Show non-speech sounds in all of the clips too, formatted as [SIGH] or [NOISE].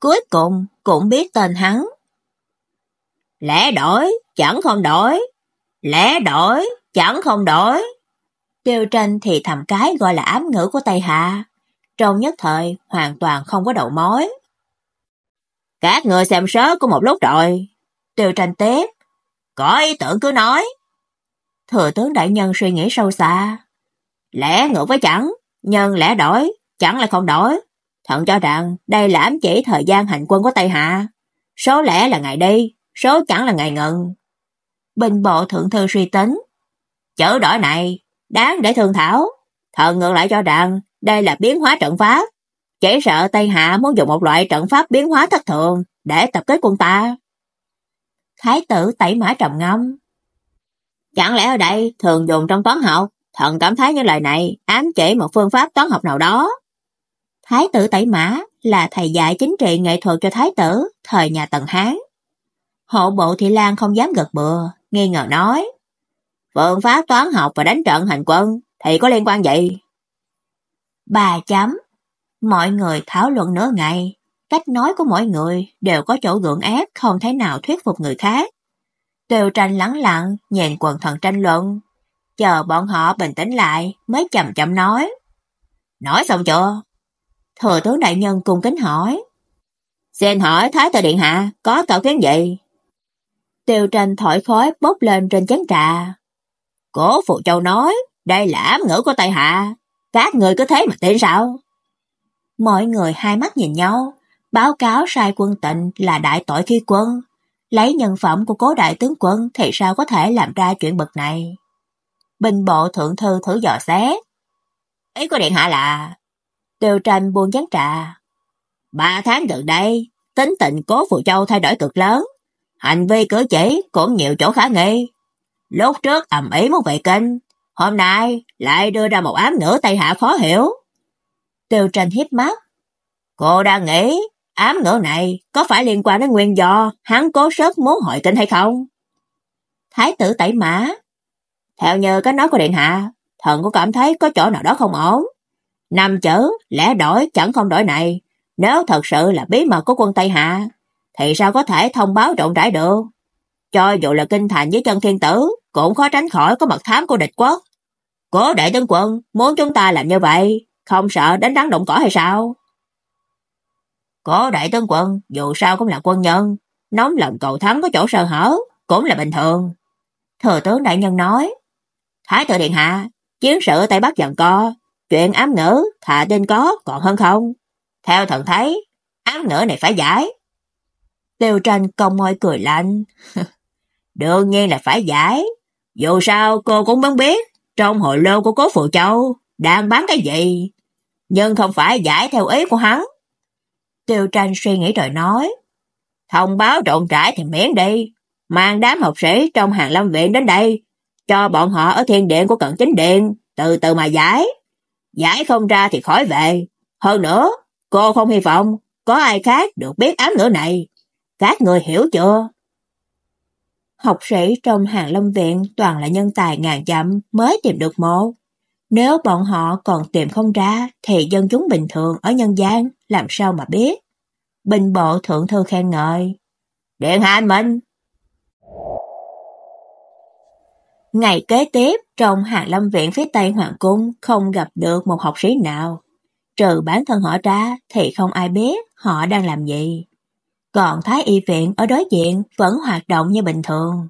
cuối cùng cũng biết tên hắn. Lẽ đổi, chẳng không đổi. Lẽ đổi, chẳng không đổi. Tiêu tranh thì thầm cái gọi là ám ngữ của Tây Hạ. Trong nhất thời, hoàn toàn không có đầu mối. Các người xem sớ có một lúc rồi. Tiêu tranh tiếp. Có ý tưởng cứ nói. Thừa tướng đại nhân suy nghĩ sâu xa. Lẽ ngược với chẳng, nhân lẽ đổi, chẳng là không đổi. Thận cho rằng đây là ám chỉ thời gian hành quân của Tây Hạ. Số lẻ là ngày đi, số chẳng là ngày ngừng. Bình bộ thượng thư suy tính. Chữ đổi này, đáng để thương thảo. Thần ngược lại cho rằng đây là biến hóa trận pháp. Chỉ sợ Tây Hạ muốn dùng một loại trận pháp biến hóa thất thường để tập kết quân ta. Thái tử tẩy mã trầm ngâm. Chẳng lẽ ở đây thường dùng trong toán học, thần cảm thấy những lời này ám chỉ một phương pháp toán học nào đó. Thái tử Tẩy Mã là thầy dạy chính trị nghệ thuật cho thái tử thời nhà Tần Hán. Hộ bộ Thị Lan không dám gật bừa, nghi ngờ nói: "Phương pháp toán học và đánh trận hành quân thì có liên quan gì?" Bà chấm. Mọi người thảo luận nửa ngày, cách nói của mỗi người đều có chỗ gượng ép không thể nào thuyết phục người khác. Tiêu Tranh lắng lặng nhìn quần thần tranh luận, chờ bọn họ bình tĩnh lại mới chậm chậm nói. Nói xong chưa? Thừa tướng đại nhân cung kính hỏi. Xin hỏi Thái tử Điện Hạ có cậu kiến gì? Tiêu tranh thổi khói bốc lên trên chén trà. Cố Phụ Châu nói, đây là ám ngữ của Tây Hạ. Các người cứ thế mà tin sao? Mọi người hai mắt nhìn nhau, báo cáo sai quân tịnh là đại tội khi quân. Lấy nhân phẩm của cố đại tướng quân thì sao có thể làm ra chuyện bực này? Bình bộ thượng thư thử dò xét. Ý của Điện Hạ là Tiêu tranh buông chén trà. Ba tháng gần đây, tính tình cố Phù Châu thay đổi cực lớn. Hành vi cử chỉ cũng nhiều chỗ khả nghi. Lúc trước ầm ý muốn về kinh, hôm nay lại đưa ra một ám ngữ Tây Hạ khó hiểu. Tiêu tranh hiếp mắt. Cô đang nghĩ ám ngữ này có phải liên quan đến nguyên do hắn cố sức muốn hội kinh hay không? Thái tử tẩy mã. Theo như cái nói của Điện Hạ, thần cũng cảm thấy có chỗ nào đó không ổn. Năm chữ, lẽ đổi chẳng không đổi này, nếu thật sự là bí mật của quân Tây Hạ, thì sao có thể thông báo rộng rãi được? Cho dù là kinh thành với chân thiên tử, cũng khó tránh khỏi có mật thám của địch quốc. Cố đại tướng quân muốn chúng ta làm như vậy, không sợ đánh rắn động cỏ hay sao? Cố đại tướng quân dù sao cũng là quân nhân, nóng lòng cầu thắng có chỗ sơ hở, cũng là bình thường. Thừa tướng đại nhân nói, Thái tử điện hạ, chiến sự Tây Bắc dần co, Chuyện ám ngữ thà tên có còn hơn không. Theo thần thấy, ám ngữ này phải giải. Tiêu tranh công môi cười lạnh. [LAUGHS] Đương nhiên là phải giải. Dù sao cô cũng muốn biết trong hội lô của cố Phụ Châu đang bán cái gì. Nhưng không phải giải theo ý của hắn. Tiêu tranh suy nghĩ rồi nói. Thông báo rộng rãi thì miễn đi. Mang đám học sĩ trong hàng lâm viện đến đây. Cho bọn họ ở thiên điện của cận chính điện. Từ từ mà giải. Giải không ra thì khỏi về. Hơn nữa, cô không hy vọng có ai khác được biết ám ngữ này. Các người hiểu chưa? Học sĩ trong hàng lâm viện toàn là nhân tài ngàn dặm mới tìm được một. Nếu bọn họ còn tìm không ra thì dân chúng bình thường ở nhân gian làm sao mà biết. Bình bộ thượng thư khen ngợi. Điện hạ mình, Ngày kế tiếp, trong hàng lâm viện phía Tây Hoàng Cung không gặp được một học sĩ nào. Trừ bản thân họ ra thì không ai biết họ đang làm gì. Còn Thái Y Viện ở đối diện vẫn hoạt động như bình thường.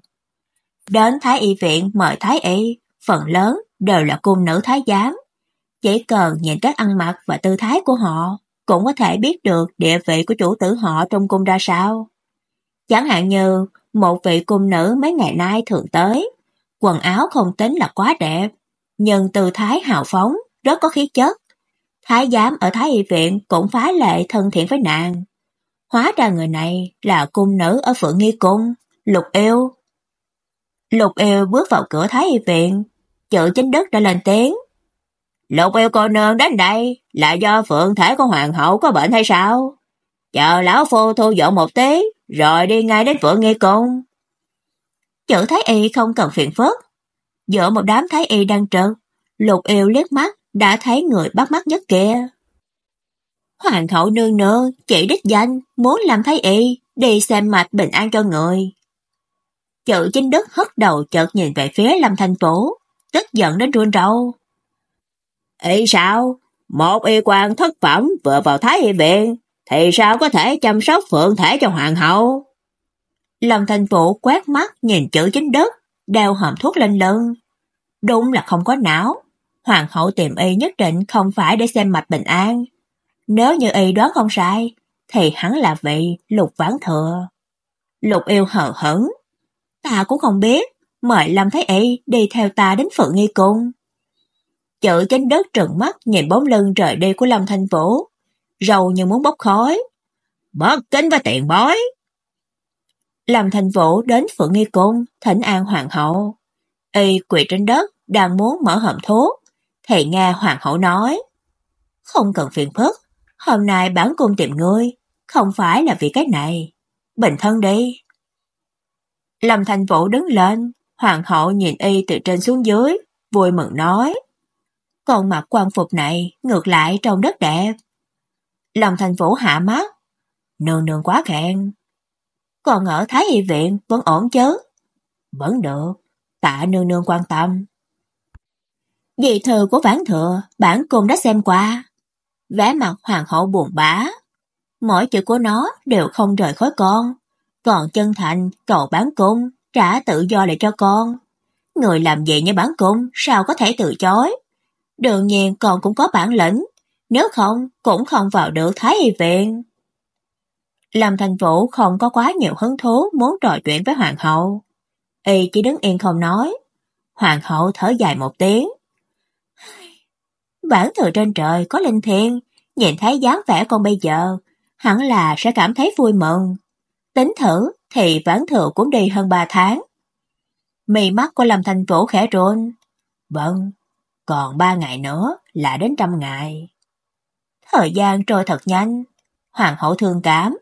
Đến Thái Y Viện mời Thái Y, phần lớn đều là cung nữ Thái Giám. Chỉ cần nhìn cách ăn mặc và tư thái của họ, cũng có thể biết được địa vị của chủ tử họ trong cung ra sao. Chẳng hạn như một vị cung nữ mấy ngày nay thường tới, Quần áo không tính là quá đẹp, nhưng tư thái hào phóng, rất có khí chất. Thái giám ở Thái y viện cũng phá lệ thân thiện với nàng. Hóa ra người này là cung nữ ở Phượng Nghi Cung, Lục Yêu. Lục Yêu bước vào cửa Thái Y viện, chữ chính đức đã lên tiếng. Lục Yêu cô nương đến đây là do Phượng thể của Hoàng hậu có bệnh hay sao? Chờ lão phu thu dọn một tí, rồi đi ngay đến Phượng Nghi Cung. Chữ Thái Y không cần phiền phức. Giữa một đám Thái Y đang trơn, Lục Yêu liếc mắt đã thấy người bắt mắt nhất kia. Hoàng hậu nương nương chỉ đích danh muốn làm thái y đi xem mạch bình an cho người. Chữ chính đức hất đầu chợt nhìn về phía Lâm Thành Phủ, tức giận đến run râu. Ý sao? Một y quan thất phẩm vừa vào thái y viện, thì sao có thể chăm sóc phượng thể cho hoàng hậu? Lâm Thành Vũ quét mắt nhìn chữ chính đất đeo hòm thuốc lên lưng. Đúng là không có não. Hoàng hậu tìm y nhất định không phải để xem mạch bình an, nếu như y đoán không sai, thì hắn là vị lục vãn thừa. Lục yêu hờ hững. Ta cũng không biết, mời Lâm Thái Y đi theo ta đến Phượng Nghi Cung. Chữ chánh đất trừng mắt nhìn bóng lưng rời đi của Lâm Thanh Vũ, rầu như muốn bốc khói. Bất kính với tiền bối. Lâm thành Vũ đến Phượng Nghi Cung, thỉnh an hoàng hậu. Y quỳ trên đất, đang muốn mở hòm thuốc, thì nghe hoàng hậu nói. Không cần phiền phức, hôm nay bản cung tìm ngươi, không phải là vì cái này. Bình thân đi. Lâm Thành Vũ đứng lên, hoàng hậu nhìn y từ trên xuống dưới, vui mừng nói. Còn mặc quan phục này ngược lại trông rất đẹp. Lâm Thành Vũ hạ mắt. Nương nương quá khen. Còn ở Thái Y Viện vẫn ổn chứ? Vẫn được, tạ nương nương quan tâm. Dị thư của vãn thừa, bản cung đã xem qua vẻ mặt hoàng hậu buồn bã. Mỗi chữ của nó đều không rời khỏi con, còn chân thành cầu bán cung, trả tự do lại cho con. Người làm gì như bán cung sao có thể từ chối? Đương nhiên con cũng có bản lĩnh, nếu không cũng không vào được Thái Y viện. Lâm Thành Vũ không có quá nhiều hứng thú muốn trò chuyện với hoàng hậu. Y chỉ đứng yên không nói. Hoàng hậu thở dài một tiếng. Bản thừa trên trời có linh thiêng, nhìn thấy dáng vẻ con bây giờ, hẳn là sẽ cảm thấy vui mừng. Tính thử thì vãn thừa cũng đi hơn 3 tháng. Mì mắt của Lâm Thành Vũ khẽ run. Vâng, còn 3 ngày nữa là đến trăm ngày. Thời gian trôi thật nhanh, hoàng hậu thương cảm.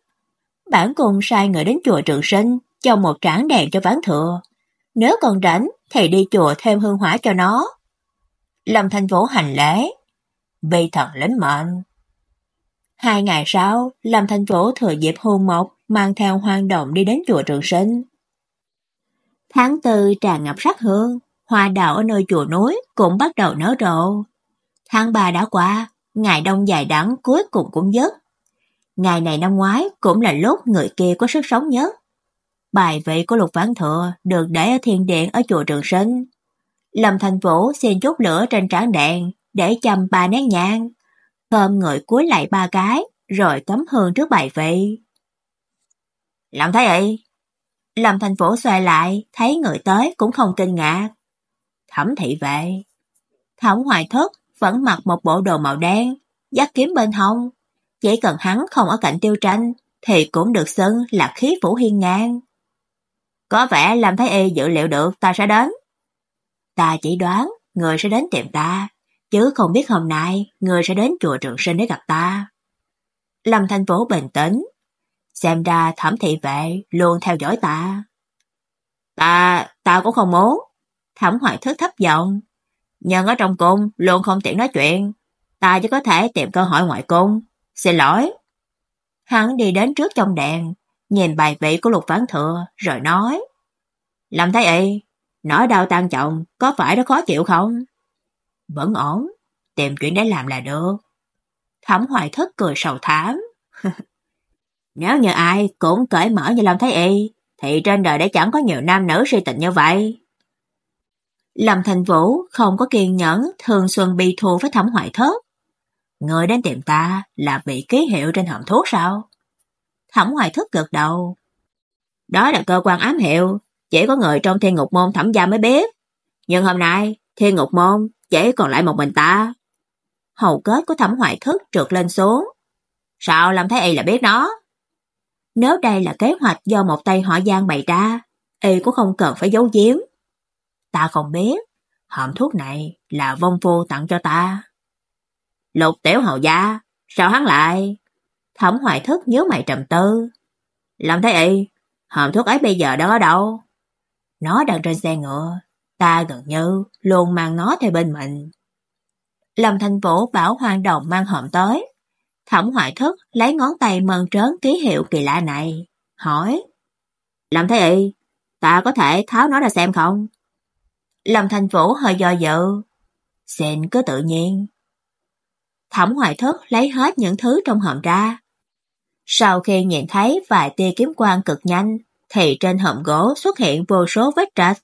Bản cùng sai người đến chùa trường sinh cho một trảng đèn cho ván thừa. Nếu còn rảnh thì đi chùa thêm hương hỏa cho nó. Lâm thanh Vũ hành lễ. Vì thần lĩnh mệnh. Hai ngày sau, Lâm Thanh Vũ thừa dịp hôn mộc mang theo hoang động đi đến chùa Trường Sinh. Tháng tư tràn ngập sắc hương, hoa đào ở nơi chùa núi cũng bắt đầu nở rộ. Tháng ba đã qua, ngày đông dài đắng cuối cùng cũng dứt. Ngày này năm ngoái cũng là lúc người kia có sức sống nhất. Bài vị của Lục Vãn Thừa được để ở thiên điện ở chùa Trường Sinh. Lâm Thành Vũ xin chút lửa trên trán đèn để châm ba nén nhang khom người cúi lại ba cái, rồi cắm hương trước bài vị. Làm thấy vậy? Lâm thành phố xoay lại, thấy người tới cũng không kinh ngạc. Thẩm thị vệ. Thẩm hoài thất vẫn mặc một bộ đồ màu đen, dắt kiếm bên hông. Chỉ cần hắn không ở cạnh tiêu tranh, thì cũng được xưng là khí phủ hiên ngang. Có vẻ làm thấy y dự liệu được ta sẽ đến. Ta chỉ đoán người sẽ đến tìm ta, chứ không biết hôm nay người sẽ đến chùa Trường Sinh để gặp ta. Lâm Thanh Vũ bình tĩnh, xem ra thẩm thị vệ luôn theo dõi ta. Ta, ta cũng không muốn. Thẩm hoài thức thấp giọng. Nhưng ở trong cung luôn không tiện nói chuyện. Ta chỉ có thể tìm cơ hội ngoại cung. Xin lỗi. Hắn đi đến trước trong đèn, nhìn bài vị của lục ván thừa, rồi nói. Lâm thái y, nói đau tan trọng, có phải nó khó chịu không? Vẫn ổn, tìm chuyện để làm là được. Thẩm hoài thất cười sầu thảm. [LAUGHS] Nếu như ai cũng cởi mở như Lâm Thái Y, thì trên đời đã chẳng có nhiều nam nữ si tình như vậy. Lâm Thành Vũ không có kiên nhẫn thường xuân bi thù với thẩm hoài thất. Người đến tìm ta là bị ký hiệu trên hòm thuốc sao? Thẩm hoài thất gật đầu. Đó là cơ quan ám hiệu, chỉ có người trong thiên ngục môn thẩm gia mới biết. Nhưng hôm nay, thiên ngục môn chỉ còn lại một mình ta. Hầu kết của thẩm hoại thức trượt lên xuống. Sao làm thấy y là biết nó? Nếu đây là kế hoạch do một tay họ Giang bày ra, y cũng không cần phải giấu giếm. Ta không biết, hòm thuốc này là vong phu tặng cho ta. Lục tiểu hầu gia, sao hắn lại? Thẩm hoài thức nhớ mày trầm tư. Làm thế y, hòm thuốc ấy bây giờ đang ở đâu? Nó đang trên xe ngựa, ta gần như luôn mang nó theo bên mình. Lâm Thành Vũ bảo Hoàng Đồng mang hòm tới. Thẩm hoài Thức lấy ngón tay mơn trớn ký hiệu kỳ lạ này, hỏi: "Làm thế y, ta có thể tháo nó ra xem không?" Lâm Thành Vũ hơi do dự. "Xin cứ tự nhiên." Thẩm hoài Thức lấy hết những thứ trong hòm ra. Sau khi nhìn thấy vài tia kiếm quang cực nhanh, thì trên hòm gỗ xuất hiện vô số vết rạch.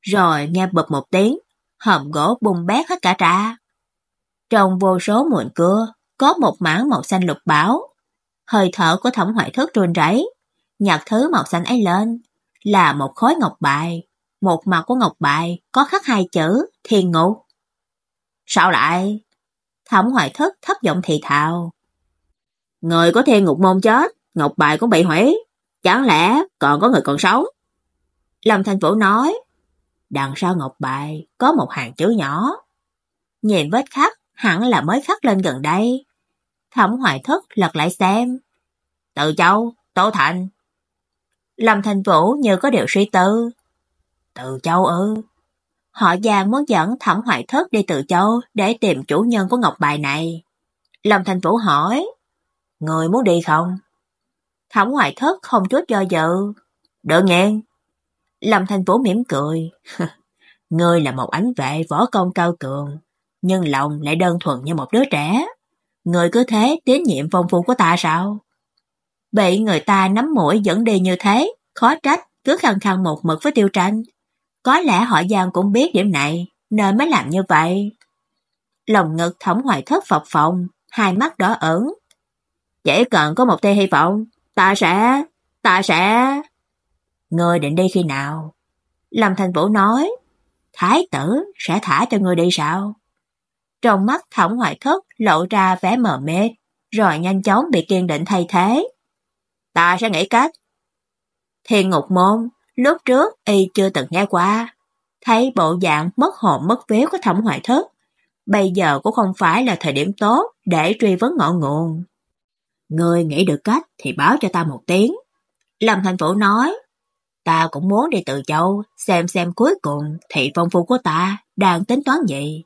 Rồi nghe bụp một tiếng, hòm gỗ bung bét hết cả ra. Trong vô số muộn cưa, có một mảng màu xanh lục bảo. Hơi thở của thẩm hoại thức run rẩy, nhặt thứ màu xanh ấy lên, là một khối ngọc bài. Một mặt của ngọc bài có khắc hai chữ thiên ngục. Sao lại? Thẩm hoài thất thấp giọng thì thào. Người có thiên ngục môn chết, ngọc bài cũng bị hủy. Chẳng lẽ còn có người còn sống? Lâm Thành Vũ nói, đằng sau ngọc bài có một hàng chữ nhỏ. Nhìn vết khắc hẳn là mới khắc lên gần đây. Thẩm Hoài thất lật lại xem. từ Châu, Tô Thành. Lâm Thành Vũ như có điều suy tư. Từ Châu ư? Họ già muốn dẫn Thẩm hoại thất đi Từ Châu để tìm chủ nhân của ngọc bài này. Lâm Thành Vũ hỏi, người muốn đi không? Thẩm hoại thất không chút do dự. đợi nghe. Lâm Thành Vũ mỉm cười. [LAUGHS] Ngươi là một ánh vệ võ công cao cường, nhưng lòng lại đơn thuần như một đứa trẻ. Người cứ thế tín nhiệm phong phu của ta sao? Bị người ta nắm mũi dẫn đi như thế, khó trách cứ khăng khăng một mực với tiêu tranh. Có lẽ họ Giang cũng biết điểm này, nên mới làm như vậy. Lòng ngực thẩm hoài thất phập phồng, hai mắt đỏ ửng. Chỉ cần có một tia hy vọng, ta sẽ, ta sẽ... Ngươi định đi khi nào? Lâm Thành Vũ nói, Thái tử sẽ thả cho ngươi đi sao? Trong mắt thẩm hoài thất lộ ra vẻ mờ mê, rồi nhanh chóng bị kiên định thay thế. Ta sẽ nghĩ cách. Thiên ngục môn, lúc trước y chưa từng nghe qua. Thấy bộ dạng mất hồn mất vía của thẩm hoài thất. Bây giờ cũng không phải là thời điểm tốt để truy vấn ngọn nguồn. Người nghĩ được cách thì báo cho ta một tiếng. Lâm Thành Vũ nói, ta cũng muốn đi từ châu xem xem cuối cùng thị phong phu của ta đang tính toán gì.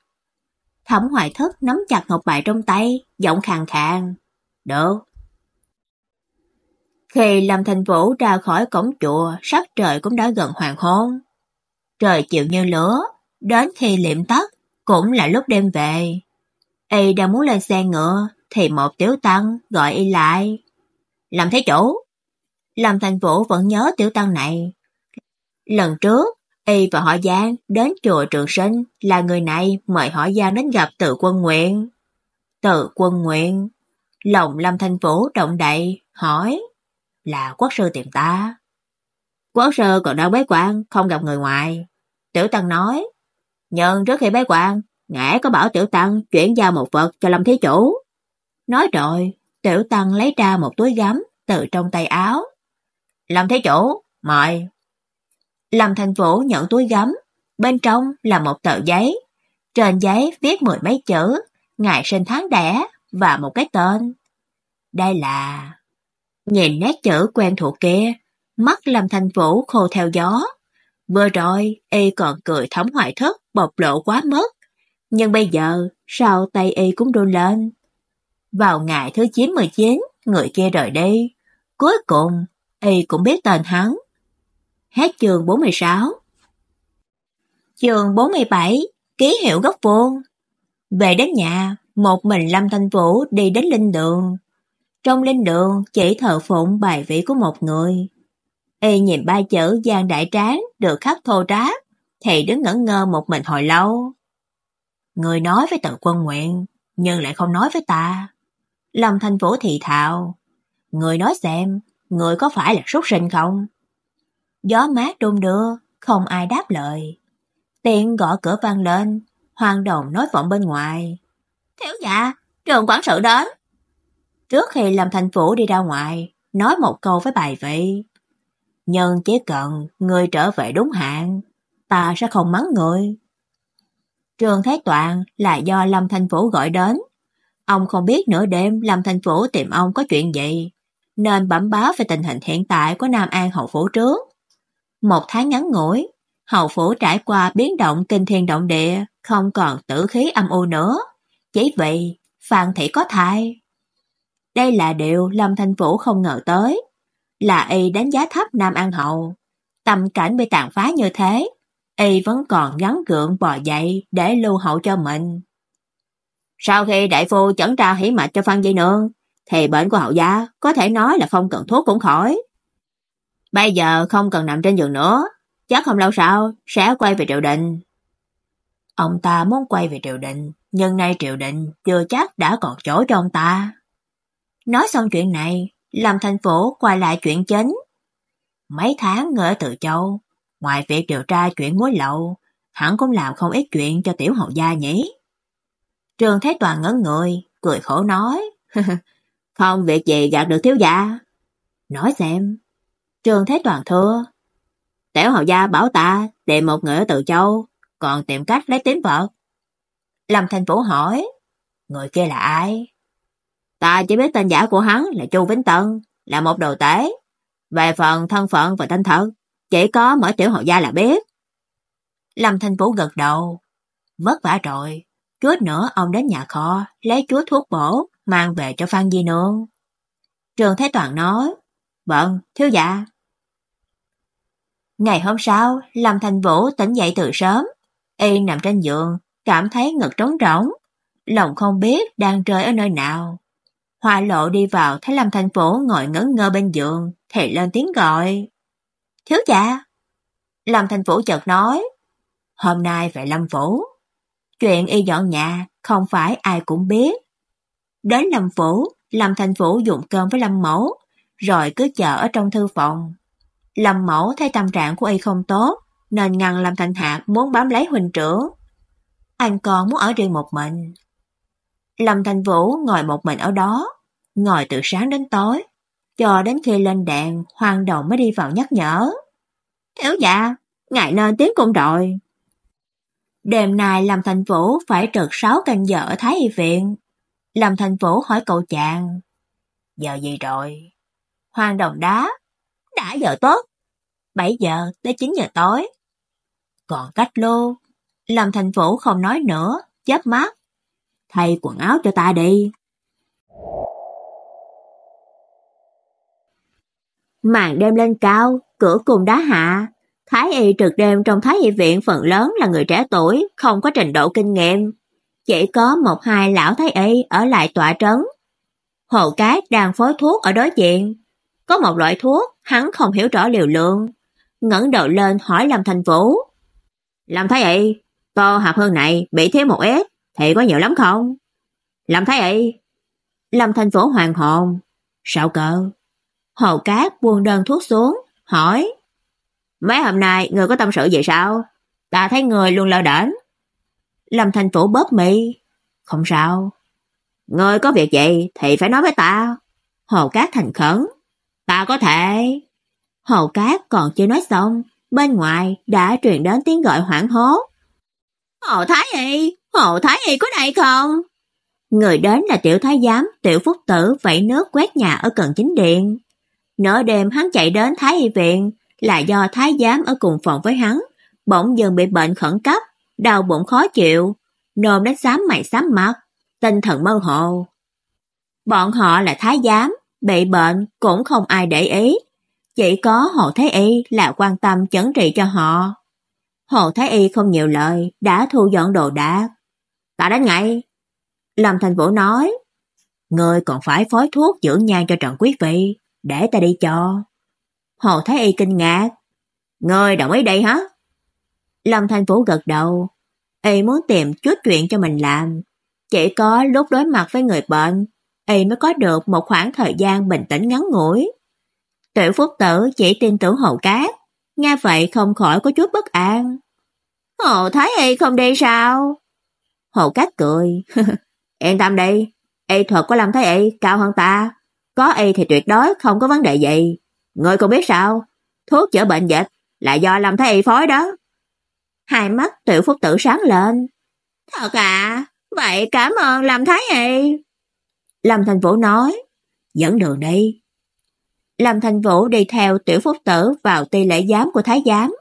Thẩm Hoài Thất nắm chặt ngọc bài trong tay, giọng khàn khàn. Được. Khi Lâm Thành Vũ ra khỏi cổng chùa, sắc trời cũng đã gần hoàng hôn. Trời chịu như lửa, đến khi liệm tắt, cũng là lúc đêm về. Y đang muốn lên xe ngựa, thì một tiểu tăng gọi y lại. Làm thế chủ. Lâm Thành Vũ vẫn nhớ tiểu tăng này. Lần trước, Y và họ Giang đến chùa Trường Sinh là người này mời họ Giang đến gặp tự quân nguyện. Tự quân nguyện. Lòng Lâm thành Vũ động đậy, hỏi. Là quốc sư tìm ta. Quốc sư còn đang bế quan, không gặp người ngoài. Tiểu Tăng nói. Nhưng trước khi bế quan, ngã có bảo Tiểu Tăng chuyển giao một vật cho Lâm Thí Chủ. Nói rồi, Tiểu Tăng lấy ra một túi gấm từ trong tay áo. Lâm Thí Chủ, mời. Lâm Thành Vũ nhận túi gấm, bên trong là một tờ giấy. Trên giấy viết mười mấy chữ, ngày sinh tháng đẻ và một cái tên. Đây là... Nhìn nét chữ quen thuộc kia, mắt Lâm Thành Vũ khô theo gió. Vừa rồi, y còn cười thấm hoại thất, bộc lộ quá mức. Nhưng bây giờ, sao tay y cũng run lên. Vào ngày thứ 9-19, người kia rời đi. Cuối cùng, y cũng biết tên hắn. Hết chương 46 Chương 47 Ký hiệu gốc vuông Về đến nhà, một mình Lâm Thanh Vũ đi đến linh đường. Trong linh đường chỉ thờ phụng bài vị của một người. Y nhìn ba chữ Giang Đại Tráng được khắc thô trác, thì đứng ngẩn ngơ một mình hồi lâu. Người nói với tự quân nguyện, nhưng lại không nói với ta. Lâm Thanh Vũ thì thào. Người nói xem, người có phải là súc sinh không? Gió mát đôn đưa, không ai đáp lời. Tiện gõ cửa vang lên, hoàng đồng nói vọng bên ngoài. Thiếu dạ, trường quản sự đến. Trước khi làm thành phủ đi ra ngoài, nói một câu với bài vị. Nhưng chỉ cần người trở về đúng hạn, ta sẽ không mắng người. Trường Thái Toàn là do Lâm thành Vũ gọi đến. Ông không biết nửa đêm Lâm thành Vũ tìm ông có chuyện gì, nên bẩm báo về tình hình hiện tại của Nam An hậu phủ trước. Một tháng ngắn ngủi, hậu phủ trải qua biến động kinh thiên động địa, không còn tử khí âm u nữa. Chỉ vì Phan Thị có thai. Đây là điều Lâm Thanh Vũ không ngờ tới. Là y đánh giá thấp Nam An Hậu. Tâm cảnh bị tàn phá như thế, y vẫn còn gắn gượng bò dậy để lưu hậu cho mình. Sau khi đại phu chẩn tra hỉ mạch cho Phan Di Nương, thì bệnh của hậu gia có thể nói là không cần thuốc cũng khỏi. Bây giờ không cần nằm trên giường nữa, chắc không lâu sau sẽ quay về triều đình. Ông ta muốn quay về triều đình, nhưng nay triều đình chưa chắc đã còn chỗ cho ông ta. Nói xong chuyện này, làm thành phố quay lại chuyện chính. Mấy tháng ở Từ Châu, ngoài việc điều tra chuyện mối lậu, hẳn cũng làm không ít chuyện cho tiểu hậu gia nhỉ. Trường Thế Toàn ngẩn người, cười khổ nói, [LAUGHS] không việc gì gạt được thiếu gia. Nói xem. Trường Thế Toàn thưa, tiểu hậu gia bảo ta tìm một người ở Từ Châu, còn tìm cách lấy tín vật. Lâm Thành Vũ hỏi, người kia là ai? Ta chỉ biết tên giả của hắn là Chu Vĩnh Tân, là một đồ tể. Về phần thân phận và tên thật, chỉ có mở tiểu hậu gia là biết. Lâm Thanh Vũ gật đầu. Vất vả rồi, chút nữa ông đến nhà kho, lấy chúa thuốc bổ, mang về cho Phan Di Nương. Trường thái Toàn nói, Vâng, thiếu gia. Ngày hôm sau, Lâm Thanh Vũ tỉnh dậy từ sớm. Y nằm trên giường, cảm thấy ngực trống rỗng. Lòng không biết đang rơi ở nơi nào. Hoa lộ đi vào thấy Lâm Thành Vũ ngồi ngẩn ngơ bên giường, thì lên tiếng gọi. Thiếu gia. Lâm Thành Vũ chợt nói. Hôm nay về Lâm Phủ. Chuyện y dọn nhà không phải ai cũng biết. Đến Lâm Phủ, Lâm Thành Vũ dùng cơm với Lâm Mẫu, rồi cứ chờ ở trong thư phòng. Lâm Mẫu thấy tâm trạng của y không tốt, nên ngăn Lâm Thành Hạc muốn bám lấy huynh trưởng. Anh còn muốn ở riêng một mình. Lâm thành Vũ ngồi một mình ở đó, ngồi từ sáng đến tối, cho đến khi lên đèn, hoàng đầu mới đi vào nhắc nhở. Thiếu dạ, ngài nên tiến cung rồi. Đêm nay Lâm Thành Vũ phải trực 6 canh giờ ở Thái Y Viện. Lâm Thành Vũ hỏi cậu chàng. Giờ gì rồi? Hoàng đồng đá. Đã giờ tốt. 7 giờ tới 9 giờ tối. Còn cách lô. Lâm Thành Vũ không nói nữa, chớp mắt. Thay quần áo cho ta đi. Màn đêm lên cao, cửa cùng đá hạ. Thái y trực đêm trong Thái y viện phần lớn là người trẻ tuổi, không có trình độ kinh nghiệm. Chỉ có một hai lão Thái y ở lại tọa trấn. Hồ Cát đang phối thuốc ở đối diện. Có một loại thuốc, hắn không hiểu rõ liều lượng. ngẩng đầu lên hỏi Lâm Thành Vũ. Lâm Thái y, to hạp hơn này bị thiếu một ít, thì có nhiều lắm không? Lâm Thái y. Lâm Thành Phổ hoàng hồn. Sao cờ? Hồ Cát buông đơn thuốc xuống, hỏi. Mấy hôm nay người có tâm sự gì sao? Ta thấy người luôn lơ đễnh. Lâm Thành Phổ bóp mi. Không sao. Người có việc gì thì phải nói với ta. Hồ Cát thành khẩn. Ta có thể... Hồ Cát còn chưa nói xong, bên ngoài đã truyền đến tiếng gọi hoảng hốt. Hồ Thái Y, Hồ Thái Y có đây không? Người đến là tiểu thái giám, tiểu phúc tử vẫy nước quét nhà ở cận chính điện. Nửa đêm hắn chạy đến Thái Y viện là do Thái giám ở cùng phòng với hắn, bỗng dưng bị bệnh khẩn cấp, đau bụng khó chịu, nôn đến xám mày xám mặt, tinh thần mơ hồ. Bọn họ là Thái giám, bị bệnh cũng không ai để ý, chỉ có Hồ Thái Y là quan tâm chấn trị cho họ. Hồ Thái Y không nhiều lời, đã thu dọn đồ đạc. Ta đánh ngay. Lâm Thành Vũ nói, Người còn phải phối thuốc dưỡng nhan cho Trần Quý Vị, để ta đi cho. Hồ Thái Y kinh ngạc. Người đồng ý đây hả? Lâm Thành Vũ gật đầu. Y muốn tìm chút chuyện cho mình làm. Chỉ có lúc đối mặt với người bệnh, Y mới có được một khoảng thời gian bình tĩnh ngắn ngủi. Tiểu Phúc Tử chỉ tin tưởng Hồ Cát, nghe vậy không khỏi có chút bất an. Hồ Thái Y không đi sao? Hồ Cát cười. [LAUGHS] Yên tâm đi, y thuật của Lâm Thái Y cao hơn ta, Có y thì tuyệt đối không có vấn đề gì. Ngươi còn biết sao? Thuốc chữa bệnh dịch là do Lâm Thái Y phối đó. Hai mắt Tiểu Phúc Tử sáng lên. Thật à? Vậy cảm ơn Lâm Thái Y. Lâm Thành Vũ nói, dẫn đường đi. Lâm Thành Vũ đi theo Tiểu Phúc Tử vào ti lễ giám của Thái giám.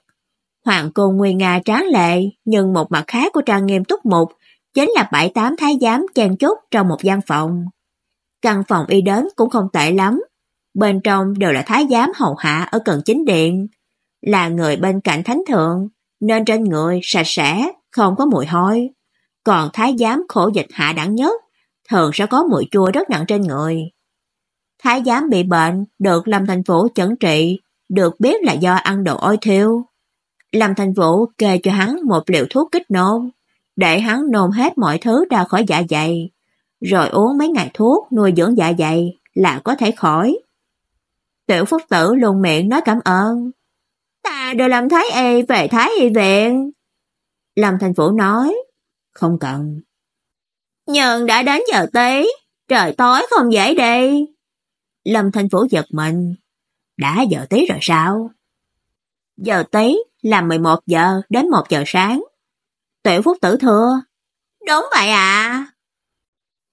Hoàng cung nguy nga tráng lệ, nhưng một mặt khác của trang nghiêm túc mục chính là bảy tám thái giám chen chúc trong một gian phòng. Căn phòng y đến cũng không tệ lắm, bên trong đều là thái giám hầu hạ ở cận chính điện, là người bên cạnh thánh thượng, nên trên người sạch sẽ, không có mùi hôi. Còn thái giám khổ dịch hạ đẳng nhất, thường sẽ có mùi chua rất nặng trên người. Thái giám bị bệnh, được Lâm Thành Vũ chẩn trị, được biết là do ăn đồ ôi thiêu. Lâm Thành Vũ kê cho hắn một liều thuốc kích nôn, để hắn nôn hết mọi thứ ra khỏi dạ dày, rồi uống mấy ngày thuốc nuôi dưỡng dạ dày là có thể khỏi. Tiểu Phúc Tử luôn miệng nói cảm ơn. Ta đưa Lâm Thái Y về Thái Y viện. Lâm Thành Vũ nói, không cần. Nhưng đã đến giờ tí, trời tối không dễ đi. Lâm Thành Vũ giật mình. Đã giờ tí rồi sao? Giờ tí là 11 giờ đến 1 giờ sáng. Tiểu Phúc Tử thưa. Đúng vậy ạ. À.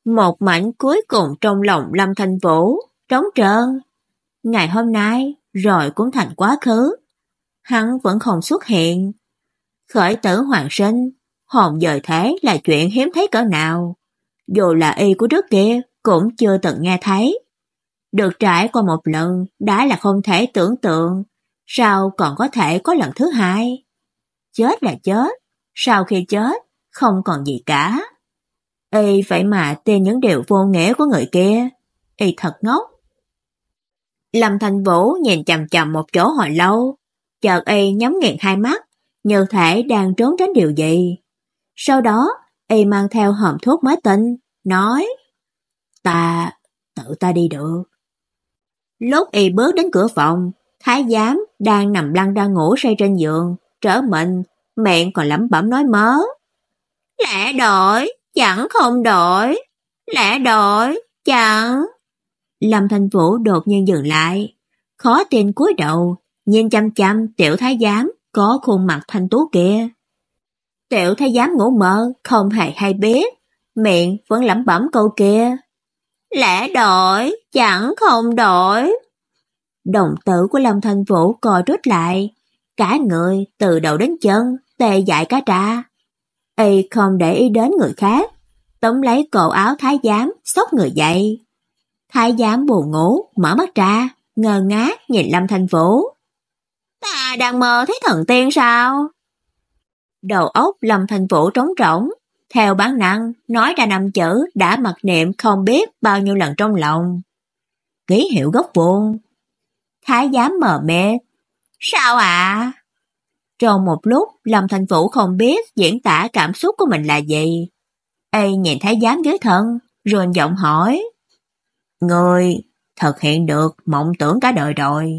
Một mảnh cuối cùng trong lòng Lâm Thanh Vũ, trống trơn. Ngày hôm nay, rồi cũng thành quá khứ. Hắn vẫn không xuất hiện. Khởi tử hoàng sinh, hồn dời thế là chuyện hiếm thấy cỡ nào. Dù là y của trước kia, cũng chưa từng nghe thấy. Được trải qua một lần đã là không thể tưởng tượng, sao còn có thể có lần thứ hai? Chết là chết, sau khi chết, không còn gì cả. ê vậy mà tên những điều vô nghĩa của người kia. Y thật ngốc. Lâm Thành Vũ nhìn chầm chầm một chỗ hồi lâu, chợt Y nhắm nghiền hai mắt, như thể đang trốn tránh điều gì. Sau đó, Y mang theo hòm thuốc mới tinh, nói Ta, tự ta đi được. Lúc Y bước đến cửa phòng, Thái giám đang nằm lăn ra ngủ say trên giường, trở mình, miệng còn lẩm bẩm nói mớ. Lẽ đổi, chẳng không đổi, lẽ đổi, chẳng. Lâm Thanh Vũ đột nhiên dừng lại, khó tin cúi đầu, nhìn chăm chăm tiểu thái giám có khuôn mặt thanh tú kia. Tiểu thái giám ngủ mơ, không hề hay biết, miệng vẫn lẩm bẩm câu kia. Lẽ đổi, chẳng không đổi. Đồng tử của Lâm Thanh Vũ co rút lại, cả người từ đầu đến chân tê dại cá trà. Y không để ý đến người khác, tóm lấy cổ áo thái giám, xốc người dậy. Thái giám buồn ngủ, mở mắt ra, ngơ ngác nhìn Lâm Thanh Vũ. Ta đang mơ thấy thần tiên sao? Đầu óc Lâm Thanh Vũ trống rỗng, theo bản năng nói ra năm chữ đã mặc niệm không biết bao nhiêu lần trong lòng. Ký hiệu gốc vuông. Thái giám mờ mê. Sao ạ? À? Trong một lúc, Lâm Thành Vũ không biết diễn tả cảm xúc của mình là gì. y nhìn thái giám dưới thân, rồi giọng hỏi. Người thực hiện được mộng tưởng cả đời rồi.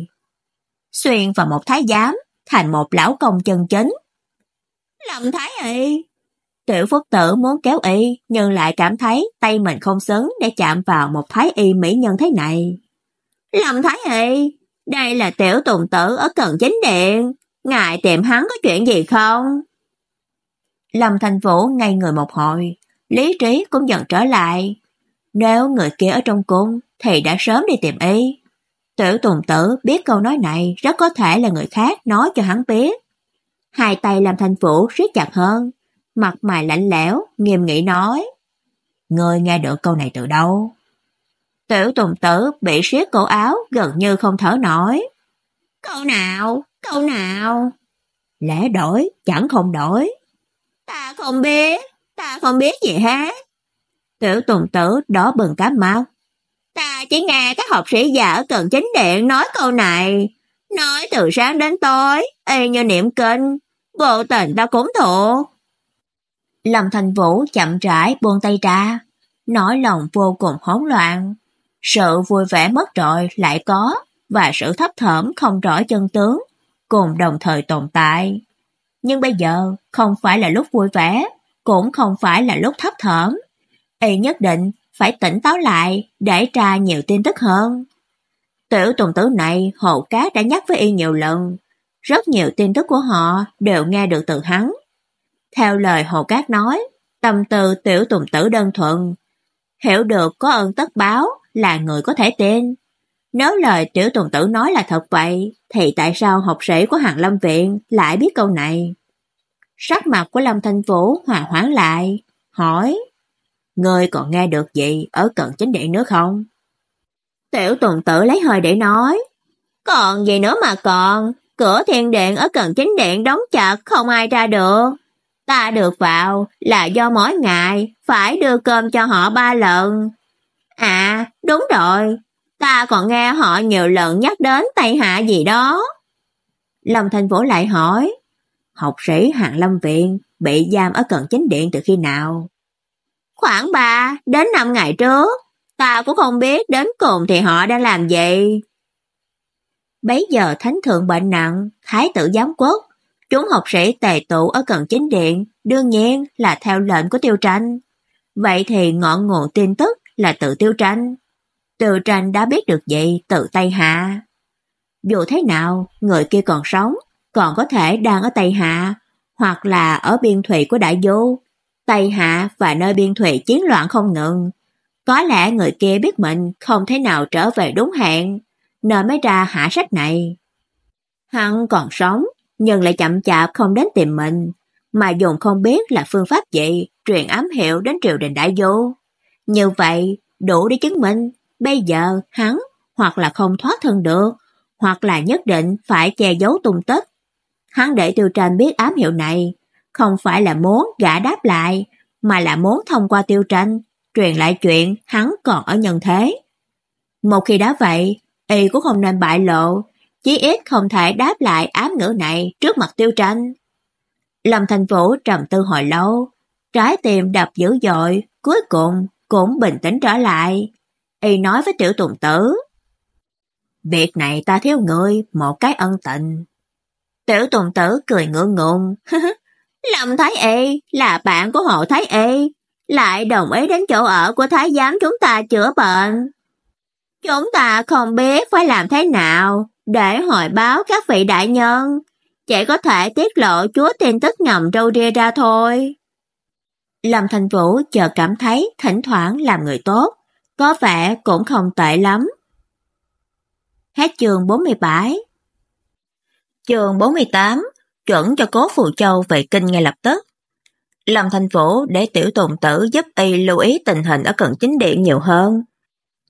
Xuyên vào một thái giám, thành một lão công chân chính. Lâm thái y. Tiểu phúc tử muốn kéo y, nhưng lại cảm thấy tay mình không xứng để chạm vào một thái y mỹ nhân thế này. Lâm thái y, đây là tiểu tùng tử ở cần chính điện, ngài tìm hắn có chuyện gì không? Lâm Thành Vũ ngay người một hồi, lý trí cũng dần trở lại. Nếu người kia ở trong cung thì đã sớm đi tìm y. Tiểu Tùng Tử biết câu nói này rất có thể là người khác nói cho hắn biết. Hai tay Lâm Thành Vũ siết chặt hơn, mặt mày lạnh lẽo, nghiêm nghị nói: "Ngươi nghe được câu này từ đâu?" Tiểu Tùng Tử bị siết cổ áo gần như không thở nổi. "Câu nào? Câu nào? Lẽ đổi, chẳng không đổi. Ta không biết, ta không biết gì hết. Tiểu tùng tử đỏ bừng cả mặt. Ta chỉ nghe các học sĩ già ở cần chính điện nói câu này. Nói từ sáng đến tối, y như niệm kinh. Vô tình ta cũng thuộc. Lâm Thành Vũ chậm rãi buông tay ra, nói lòng vô cùng hỗn loạn. Sự vui vẻ mất rồi lại có, và sự thấp thỏm không rõ chân tướng cùng đồng thời tồn tại. Nhưng bây giờ không phải là lúc vui vẻ, cũng không phải là lúc thấp thỏm. Y nhất định phải tỉnh táo lại để tra nhiều tin tức hơn. Tiểu tùng tử này Hồ cá đã nhắc với y nhiều lần, rất nhiều tin tức của họ đều nghe được từ hắn. Theo lời Hồ Cát nói, tâm tư tiểu tùng tử đơn thuần, hiểu được có ơn tất báo là người có thể tin. Nếu lời tiểu tùng tử nói là thật vậy, thì tại sao học sĩ của Hàng Lâm Viện lại biết câu này? Sắc mặt của Lâm Thanh Vũ hòa hoãn lại, hỏi, Ngươi còn nghe được gì ở cận chính điện nữa không? Tiểu tùng tử lấy hơi để nói, Còn gì nữa mà còn, cửa thiên điện ở cận chính điện đóng chặt không ai ra được. Ta được vào là do mỗi ngày phải đưa cơm cho họ ba lần. À, đúng rồi, ta còn nghe họ nhiều lần nhắc đến Tây Hạ gì đó. Lâm Thành Vũ lại hỏi, học sĩ Hạng Lâm Viện bị giam ở cận chính điện từ khi nào? Khoảng 3 đến 5 ngày trước, ta cũng không biết đến cùng thì họ đang làm gì. Bấy giờ thánh thượng bệnh nặng, thái tử giám quốc, chúng học sĩ tề tụ ở cận chính điện, đương nhiên là theo lệnh của tiêu tranh. Vậy thì ngọn nguồn tin tức là tự tiêu tranh. Từ tranh đã biết được vậy tự tay Hạ. Dù thế nào, người kia còn sống, còn có thể đang ở Tây Hạ, hoặc là ở biên thủy của Đại Du. Tây Hạ và nơi biên thủy chiến loạn không ngừng. Có lẽ người kia biết mình không thể nào trở về đúng hẹn, nên mới ra hạ sách này. Hắn còn sống, nhưng lại chậm chạp không đến tìm mình, mà dùng không biết là phương pháp gì truyền ám hiệu đến triều đình đại vô. Như vậy, đủ để chứng minh bây giờ hắn hoặc là không thoát thân được, hoặc là nhất định phải che giấu tung tích. Hắn để Tiêu Tranh biết ám hiệu này, không phải là muốn gã đáp lại, mà là muốn thông qua Tiêu Tranh truyền lại chuyện hắn còn ở nhân thế. Một khi đã vậy, y cũng không nên bại lộ, chí ít không thể đáp lại ám ngữ này trước mặt Tiêu Tranh. Lâm Thành Vũ trầm tư hồi lâu, trái tim đập dữ dội, cuối cùng cũng bình tĩnh trở lại. Y nói với Tiểu Tùng Tử, Việc này ta thiếu người một cái ân tình. Tiểu Tùng Tử cười ngượng ngùng, [LAUGHS] Lâm Thái Y là bạn của hộ Thái Y, lại đồng ý đến chỗ ở của Thái giám chúng ta chữa bệnh. Chúng ta không biết phải làm thế nào để hồi báo các vị đại nhân, chỉ có thể tiết lộ chúa tin tức ngầm râu ria ra thôi. Lâm Thành Vũ chờ cảm thấy thỉnh thoảng làm người tốt, có vẻ cũng không tệ lắm. Hết chương 47 Chương 48 Chuẩn cho cố Phù Châu về kinh ngay lập tức. Lâm Thành Vũ để Tiểu Tùng Tử giúp y lưu ý tình hình ở cận chính điện nhiều hơn.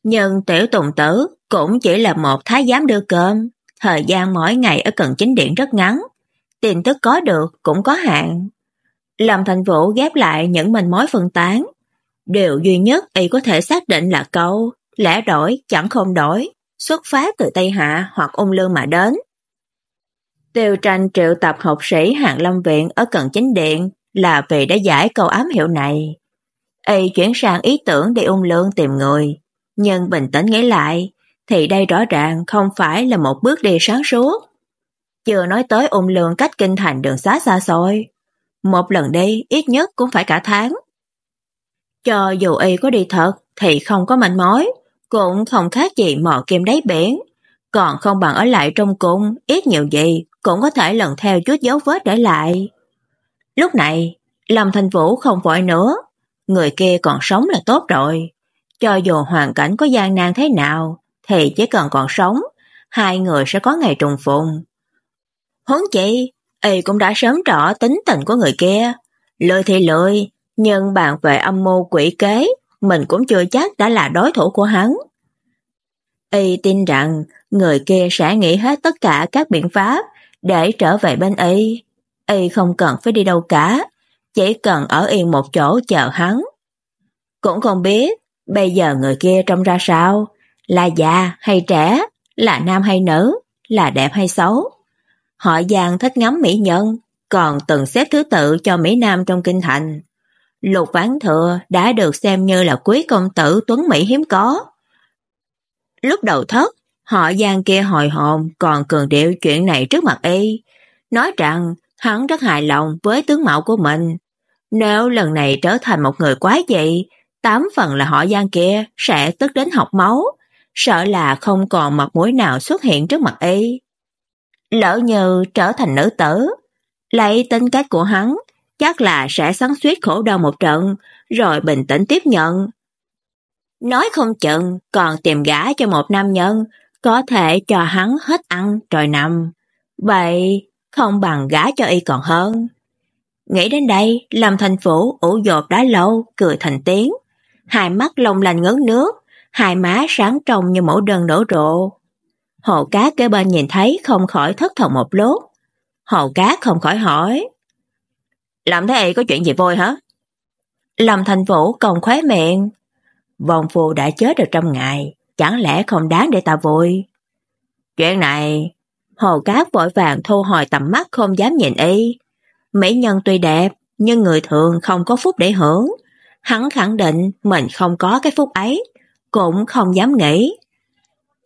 Nhưng Tiểu Tùng Tử cũng chỉ là một thái giám đưa cơm, thời gian mỗi ngày ở cận chính điện rất ngắn, tin tức có được cũng có hạn. Lâm Thành Vũ ghép lại những mình mối phân tán. Điều duy nhất y có thể xác định là câu lẽ đổi chẳng không đổi, xuất phát từ Tây Hạ hoặc ung lương mà đến. Tiêu tranh triệu tập học sĩ Hạng Lâm Viện ở cận chính điện là vì đã giải câu ám hiệu này. Y chuyển sang ý tưởng đi ung lương tìm người, nhưng bình tĩnh nghĩ lại, thì đây rõ ràng không phải là một bước đi sáng suốt. Chưa nói tới ung lương cách kinh thành đường xá xa xôi. Một lần đi ít nhất cũng phải cả tháng. Cho dù y có đi thật thì không có manh mối, cũng không khác gì mò kim đáy biển. Còn không bằng ở lại trong cung, ít nhiều gì cũng có thể lần theo chút dấu vết để lại. Lúc này, Lâm Thanh Vũ không vội nữa, người kia còn sống là tốt rồi. Cho dù hoàn cảnh có gian nan thế nào, thì chỉ cần còn sống, hai người sẽ có ngày trùng phùng. Huống chi, y cũng đã sớm rõ tính tình của người kia. Lười thì lười, nhưng bàn về âm mưu quỷ kế, mình cũng chưa chắc đã là đối thủ của hắn. Y tin rằng người kia sẽ nghĩ hết tất cả các biện pháp để trở về bên y. Y không cần phải đi đâu cả, chỉ cần ở yên một chỗ chờ hắn. Cũng không biết bây giờ người kia trông ra sao, là già hay trẻ, là nam hay nữ, là đẹp hay xấu. Họ Giang thích ngắm mỹ nhân, còn từng xếp thứ tự cho Mỹ Nam trong kinh thành. Lục Ván Thừa đã được xem như là quý công tử tuấn Mỹ hiếm có. Lúc đầu thất, họ Giang kia hồi hồn còn cường điệu chuyện này trước mặt y, nói rằng hắn rất hài lòng với tướng mạo của mình. Nếu lần này trở thành một người quái dị, tám phần là họ Giang kia sẽ tức đến học máu, sợ là không còn mặt mũi nào xuất hiện trước mặt y. Lỡ như trở thành nữ tử, lấy tính cách của hắn, chắc là sẽ xoắn suýt khổ đau một trận, rồi bình tĩnh tiếp nhận. Nói không chừng còn tìm gã cho một nam nhân, có thể cho hắn hết ăn rồi nằm. Vậy không bằng gã cho y còn hơn. Nghĩ đến đây, Lâm Thành Phủ ủ dột đã lâu, cười thành tiếng. Hai mắt long lành ngấn nước, hai má sáng trong như mẫu đơn đổ rộ. Hồ Cá kế bên nhìn thấy không khỏi thất thần một lốt. Hồ Cá không khỏi hỏi. Làm thế có chuyện gì vui hả? Lâm Thành Vũ còn khóe miệng. Vòng phù đã chết được trăm ngày, chẳng lẽ không đáng để ta vui? Chuyện này, Hồ Cát vội vàng thu hồi tầm mắt không dám nhìn y. Mỹ nhân tuy đẹp, nhưng người thường không có phúc để hưởng. Hắn khẳng định mình không có cái phúc ấy, cũng không dám nghĩ.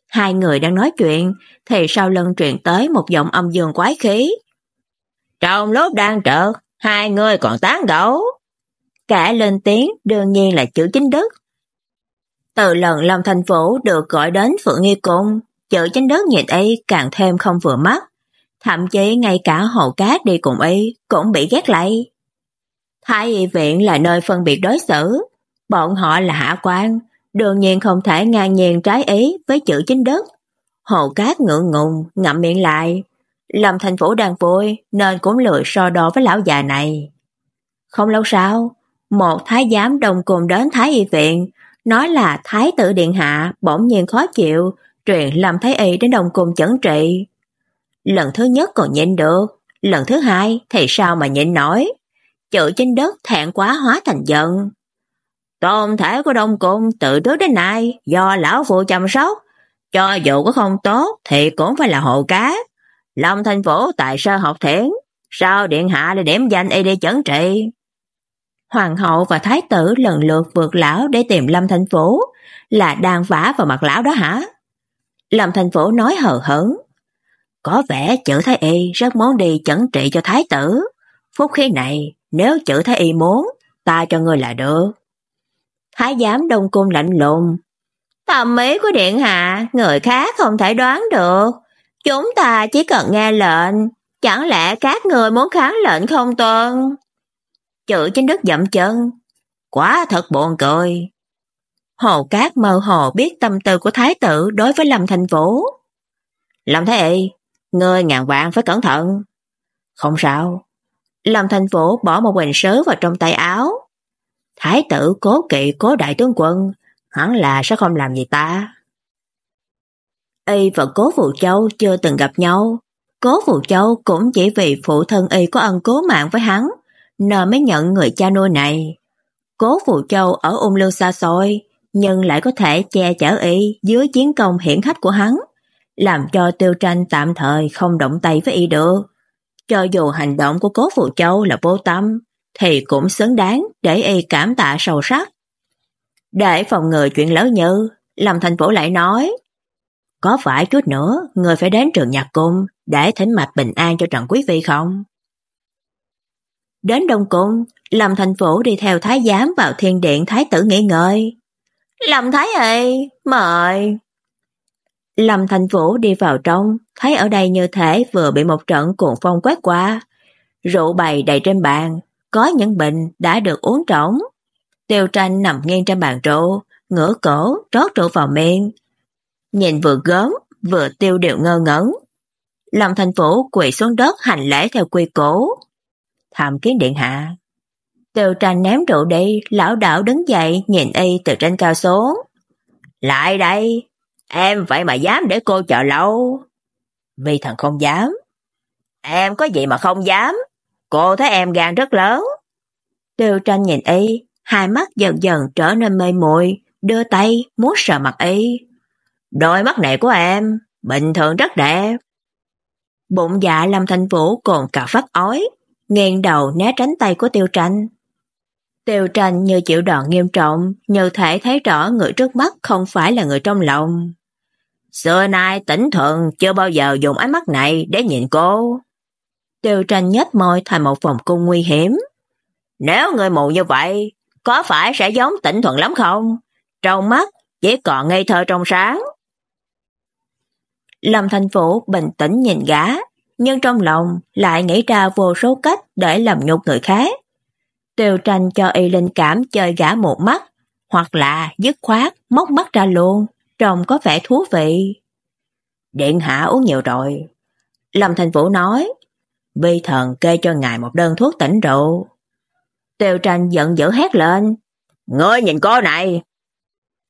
Hai người đang nói chuyện, thì sau lưng truyền tới một giọng âm dương quái khí. Trong lúc đang trợt, hai người còn tán gẫu. Cả lên tiếng đương nhiên là chữ chính đức. Từ lần Lâm Thành Phủ được gọi đến Phượng Nghi Cung, chữ chính đức nhìn y càng thêm không vừa mắt. Thậm chí ngay cả hồ cát đi cùng y cũng bị ghét lại. Thái y viện là nơi phân biệt đối xử, bọn họ là hạ quan, đương nhiên không thể ngang nhiên trái ý với chữ chính đức. Hồ cát ngượng ngùng, ngậm miệng lại. Lâm thành Vũ đang vui nên cũng lười so đo với lão già này. Không lâu sau, một thái giám đồng cùng đến thái y viện, nói là thái tử điện hạ bỗng nhiên khó chịu, truyền Lâm Thái Y đến đồng cùng chẩn trị. Lần thứ nhất còn nhịn được, lần thứ hai thì sao mà nhịn nổi. Chữ trên đất thẹn quá hóa thành giận. Tôn thể của Đông Cung từ trước đến nay do lão phụ chăm sóc, cho dù có không tốt thì cũng phải là hộ cá. Long thành phố tại sơ học thiển, sao điện hạ lại điểm danh y đi chẩn trị? Hoàng hậu và thái tử lần lượt vượt lão để tìm Lâm Thành Phố, là đang vả vào mặt lão đó hả? Lâm Thành Phố nói hờ hững. Có vẻ chữ thái y rất muốn đi chẩn trị cho thái tử. Phúc khí này, nếu chữ thái y muốn, ta cho ngươi là được. Thái giám đông cung lạnh lùng. Tầm ý của điện hạ, người khác không thể đoán được. Chúng ta chỉ cần nghe lệnh, chẳng lẽ các người muốn kháng lệnh không tuân? Chữ trên đất dậm chân. Quá thật buồn cười. Hồ Cát mơ hồ biết tâm tư của thái tử đối với Lâm Thành Vũ. Lâm Thái Y, ngươi ngàn vạn phải cẩn thận. Không sao. Lâm Thành Vũ bỏ một bình sứ vào trong tay áo. Thái tử cố kỵ cố đại tướng quân, hẳn là sẽ không làm gì ta. Y và cố Phụ Châu chưa từng gặp nhau. Cố Phụ Châu cũng chỉ vì phụ thân Y có ân cố mạng với hắn, nên mới nhận người cha nuôi này. Cố Phụ Châu ở ung lưu xa xôi, nhưng lại có thể che chở y dưới chiến công hiển hách của hắn, làm cho Tiêu Tranh tạm thời không động tay với y được. Cho dù hành động của Cố Phụ Châu là vô tâm, thì cũng xứng đáng để y cảm tạ sâu sắc. Để phòng ngừa chuyện lớn như, Lâm Thành Vũ lại nói, có phải chút nữa người phải đến trường nhạc cung để thỉnh mạch bình an cho Trần Quý Phi không? Đến Đông Cung, Lâm Thành Vũ đi theo Thái giám vào thiên điện Thái tử nghỉ ngơi. Lâm Thái ơi, mời. Lâm Thành Vũ đi vào trong, thấy ở đây như thể vừa bị một trận cuồng phong quét qua. Rượu bày đầy trên bàn, có những bình đã được uống trống. Tiêu tranh nằm nghiêng trên bàn rượu, ngửa cổ, trót rượu vào miệng. Nhìn vừa gớm, vừa tiêu điệu ngơ ngẩn. Lâm Thành Vũ quỳ xuống đất hành lễ theo quy củ. Tham kiến điện hạ. Tiêu tranh ném rượu đi, lão đảo đứng dậy nhìn y từ trên cao xuống. Lại đây, em vậy mà dám để cô chờ lâu. Vì thần không dám. Em có gì mà không dám, cô thấy em gan rất lớn. Tiêu tranh nhìn y, hai mắt dần dần trở nên mê muội, đưa tay muốn sờ mặt y. Đôi mắt này của em, bình thường rất đẹp. Bụng dạ Lâm Thanh Vũ còn cả phát ói, nghiêng đầu né tránh tay của Tiêu Tranh. Tiêu Tranh như chịu đòn nghiêm trọng, như thể thấy rõ người trước mắt không phải là người trong lòng. Xưa nay tỉnh thuận chưa bao giờ dùng ánh mắt này để nhìn cô. Tiêu Tranh nhếch môi thành một vòng cung nguy hiểm. Nếu người mù như vậy, có phải sẽ giống tỉnh thuận lắm không? Trong mắt chỉ còn ngây thơ trong sáng. Lâm Thành Vũ bình tĩnh nhìn gã, nhưng trong lòng lại nghĩ ra vô số cách để làm nhục người khác. Tiêu tranh cho y linh cảm chơi gã một mắt, hoặc là dứt khoát móc mắt ra luôn, trông có vẻ thú vị. Điện hạ uống nhiều rồi. Lâm Thành Vũ nói, vi thần kê cho ngài một đơn thuốc tỉnh rượu. Tiêu tranh giận dữ hét lên, Ngươi nhìn cô này!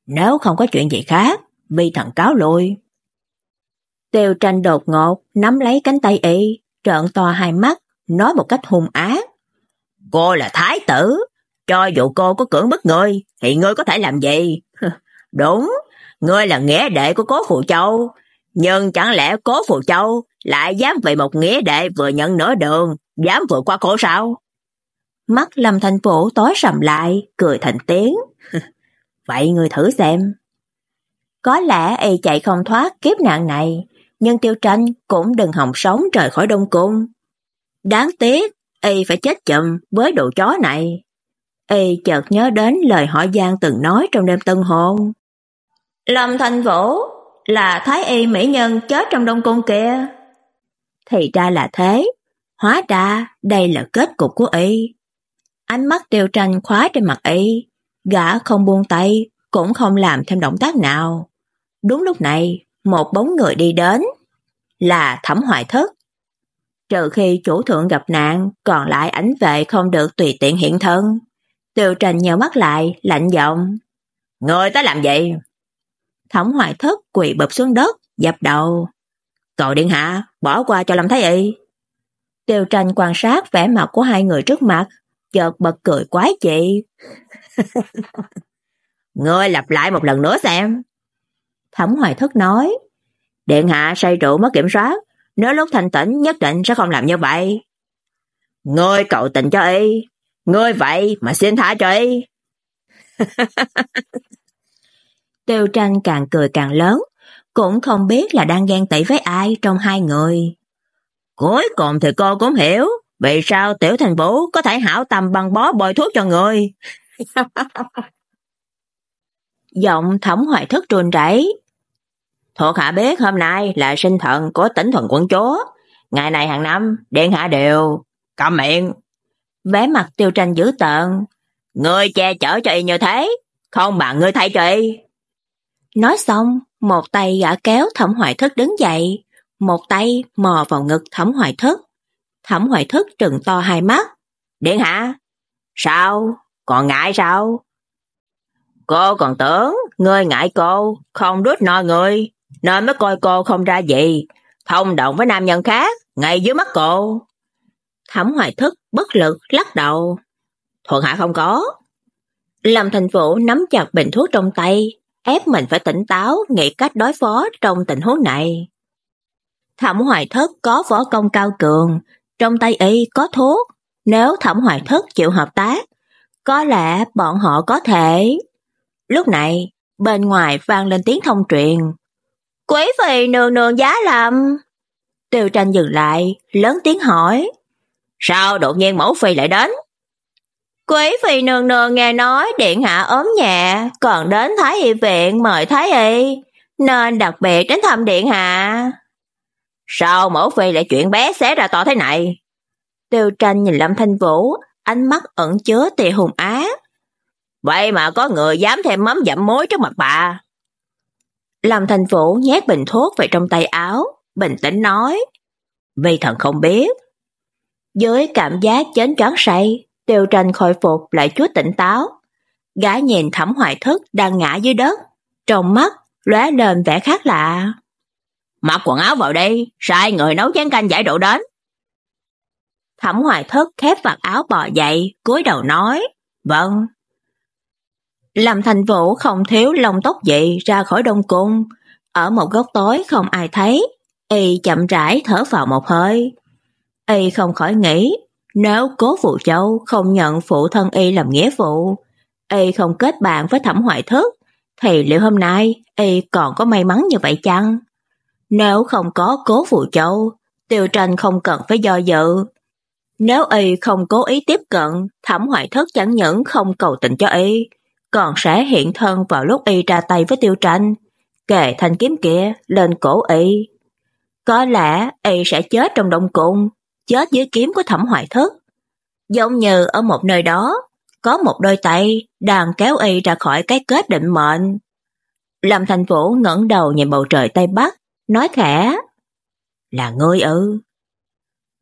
Nếu không có chuyện gì khác, vi thần cáo lui. Tiêu tranh đột ngột, nắm lấy cánh tay y, trợn to hai mắt, nói một cách hung ác. Cô là thái tử, cho dù cô có cưỡng bức ngươi, thì ngươi có thể làm gì? [LAUGHS] Đúng, ngươi là nghĩa đệ của cố Phù Châu, nhưng chẳng lẽ cố Phù Châu lại dám vì một nghĩa đệ vừa nhận nửa đường, dám vượt qua cổ sao? Mắt Lâm Thành Vũ tối sầm lại, cười thành tiếng. [LAUGHS] Vậy ngươi thử xem. Có lẽ y chạy không thoát kiếp nạn này, nhưng Tiêu Tranh cũng đừng hòng sống rời khỏi Đông Cung. Đáng tiếc, y phải chết chậm với đồ chó này. Y chợt nhớ đến lời hỏi Giang từng nói trong đêm tân hôn. Lâm Thanh Vũ là Thái Y mỹ nhân chết trong Đông Cung kia. Thì ra là thế, hóa ra đây là kết cục của y. Ánh mắt tiêu tranh khóa trên mặt y, gã không buông tay, cũng không làm thêm động tác nào. Đúng lúc này, một bóng người đi đến, là Thẩm Hoài Thất. Trừ khi chủ thượng gặp nạn, còn lại ảnh vệ không được tùy tiện hiện thân. Tiêu Trần nheo mắt lại, lạnh giọng. Người tới làm gì? Thẩm Hoài Thất quỳ bập xuống đất, dập đầu. Cậu điện hạ, bỏ qua cho Lâm Thái Y. Tiêu Trần quan sát vẻ mặt của hai người trước mặt, chợt bật cười quái chị. [LAUGHS] Ngươi lặp lại một lần nữa xem. Thẩm Hoài Thất nói, Điện hạ say rượu mất kiểm soát, nếu lúc thành tỉnh nhất định sẽ không làm như vậy. Ngươi cậu tình cho y, ngươi vậy mà xin tha cho y. [LAUGHS] Tiêu tranh càng cười càng lớn, cũng không biết là đang ghen tị với ai trong hai người. Cuối cùng thì cô cũng hiểu, vì sao tiểu thành vũ có thể hảo tâm băng bó bồi thuốc cho người. [LAUGHS] Giọng thẩm hoài thức trùn rảy. Thuộc hạ biết hôm nay là sinh thần của tỉnh thuần quận chúa. Ngày này hàng năm, điện hạ đều... Cầm miệng. Vé mặt tiêu tranh dữ tợn. Ngươi che chở cho y như thế, không bằng ngươi thay cho y. Nói xong, một tay gã kéo thẩm hoài thức đứng dậy, một tay mò vào ngực thẩm hoài thức. Thẩm hoài thức trừng to hai mắt. Điện hạ? Sao? Còn ngại sao? Cô còn tưởng, ngươi ngại cô, không đút no người, nên mới coi cô không ra gì, thông động với nam nhân khác, ngay dưới mắt cô. Thẩm hoài thức bất lực lắc đầu. Thuận hạ không có. Lâm thành vũ nắm chặt bình thuốc trong tay, ép mình phải tỉnh táo nghĩ cách đối phó trong tình huống này. Thẩm hoài thất có võ công cao cường, trong tay y có thuốc, nếu thẩm hoài thất chịu hợp tác, có lẽ bọn họ có thể. Lúc này, bên ngoài vang lên tiếng thông truyền. Quế phi nương nương giá lầm. Tiêu tranh dừng lại, lớn tiếng hỏi. Sao đột nhiên mẫu phi lại đến? Quý phi nương nương nghe nói điện hạ ốm nhẹ, còn đến Thái Y viện mời Thái Y, nên đặc biệt đến thăm điện hạ. Sao mẫu phi lại chuyện bé xé ra to thế này? Tiêu tranh nhìn Lâm Thanh Vũ, ánh mắt ẩn chứa tì hùng á. Vậy mà có người dám thêm mắm dặm muối trước mặt bà. Lâm thành Vũ nhét bình thuốc về trong tay áo, bình tĩnh nói. Vì thần không biết. Với cảm giác chến choáng say, Tiêu tranh khôi phục lại chút tỉnh táo. Gã nhìn thẩm hoài thức đang ngã dưới đất, trong mắt lóe lên vẻ khác lạ. Mặc quần áo vào đây, sai người nấu chén canh giải độ đến. Thẩm hoài thức khép vạt áo bò dậy, cúi đầu nói, vâng. Lâm Thành Vũ không thiếu lông tóc dậy ra khỏi đông cung, ở một góc tối không ai thấy, y chậm rãi thở vào một hơi. Y không khỏi nghĩ, nếu cố phụ châu không nhận phụ thân y làm nghĩa phụ, y không kết bạn với thẩm hoại thức, thì liệu hôm nay y còn có may mắn như vậy chăng? Nếu không có cố phụ châu, tiêu tranh không cần phải do dự. Nếu y không cố ý tiếp cận, Thẩm hoại Thất chẳng những không cầu tình cho y, còn sẽ hiện thân vào lúc y ra tay với Tiêu Tranh, kề thanh kiếm kia lên cổ y. Có lẽ y sẽ chết trong động cung, chết dưới kiếm của Thẩm hoại Thất. Giống như ở một nơi đó, có một đôi tay đang kéo y ra khỏi cái kết định mệnh. Lâm Thành Vũ ngẩng đầu nhìn bầu trời Tây Bắc, nói khẽ: "Là ngươi ư?"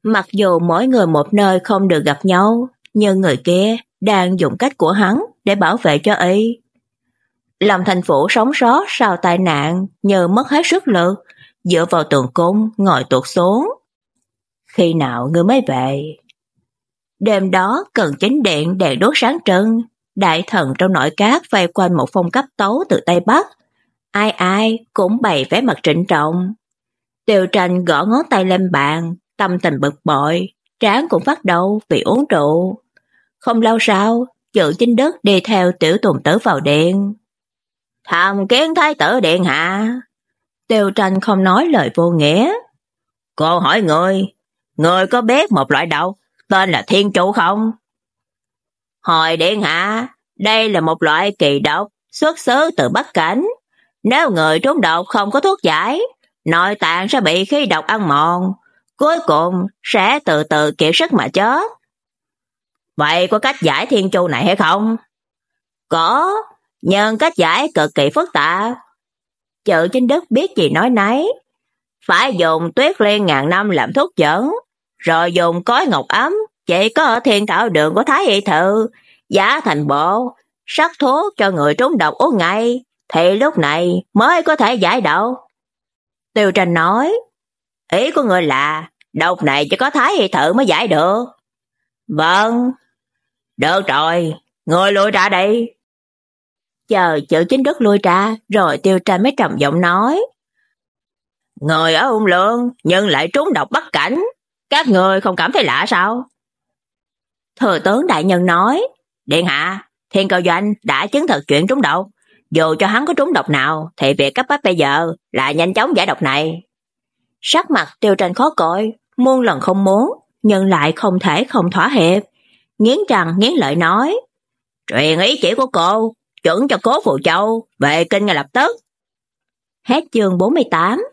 Mặc dù mỗi người một nơi không được gặp nhau, nhưng người kia đang dùng cách của hắn để bảo vệ cho y. Lâm Thành Vũ sống sót sau tai nạn nhờ mất hết sức lực, dựa vào tường cung ngồi tuột xuống. Khi nào ngươi mới về? Đêm đó cần chính điện đèn đốt sáng trưng, đại thần trong nội cát vây quanh một phong cấp tấu từ Tây Bắc. Ai ai cũng bày vẻ mặt trịnh trọng. Tiêu tranh gõ ngón tay lên bàn, tâm tình bực bội, trán cũng phát đầu vì uống rượu. Không lâu sau, chữ chính đất đi theo tiểu tùng tử vào điện. Tham kiến thái tử điện hạ. Tiêu tranh không nói lời vô nghĩa. Cô hỏi người, người có biết một loại đậu tên là thiên chủ không? Hồi điện hạ, đây là một loại kỳ độc xuất xứ từ Bắc Cảnh. Nếu người trúng độc không có thuốc giải, nội tạng sẽ bị khí độc ăn mòn, cuối cùng sẽ từ từ kiệt sức mà chết. Vậy có cách giải thiên chu này hay không? Có, nhưng cách giải cực kỳ phức tạp. Chợ chính đức biết gì nói nấy. Phải dùng tuyết liên ngàn năm làm thuốc dẫn, rồi dùng cối ngọc ấm, chỉ có ở thiên thảo đường của Thái Y Thự, giá thành bộ, sắc thuốc cho người trúng độc uống ngay, thì lúc này mới có thể giải độc. Tiêu tranh nói, ý của người là độc này chỉ có Thái Y Thự mới giải được. Vâng. Được rồi, người lùi ra đi. Chờ chữ chính đức lùi ra, rồi tiêu tranh mới trầm giọng nói. Người ở ung lượng, nhưng lại trúng độc bất cảnh. Các người không cảm thấy lạ sao? Thừa tướng đại nhân nói, Điện hạ, thiên cầu doanh đã chứng thực chuyện trúng độc. Dù cho hắn có trúng độc nào, thì việc cấp bách bây giờ là nhanh chóng giải độc này. Sắc mặt tiêu tranh khó coi, muôn lần không muốn, nhưng lại không thể không thỏa hiệp. Nghiến răng nghiến lợi nói, truyền ý chỉ của cô, chuẩn cho cố phụ châu, về kinh ngay lập tức. Hết chương 48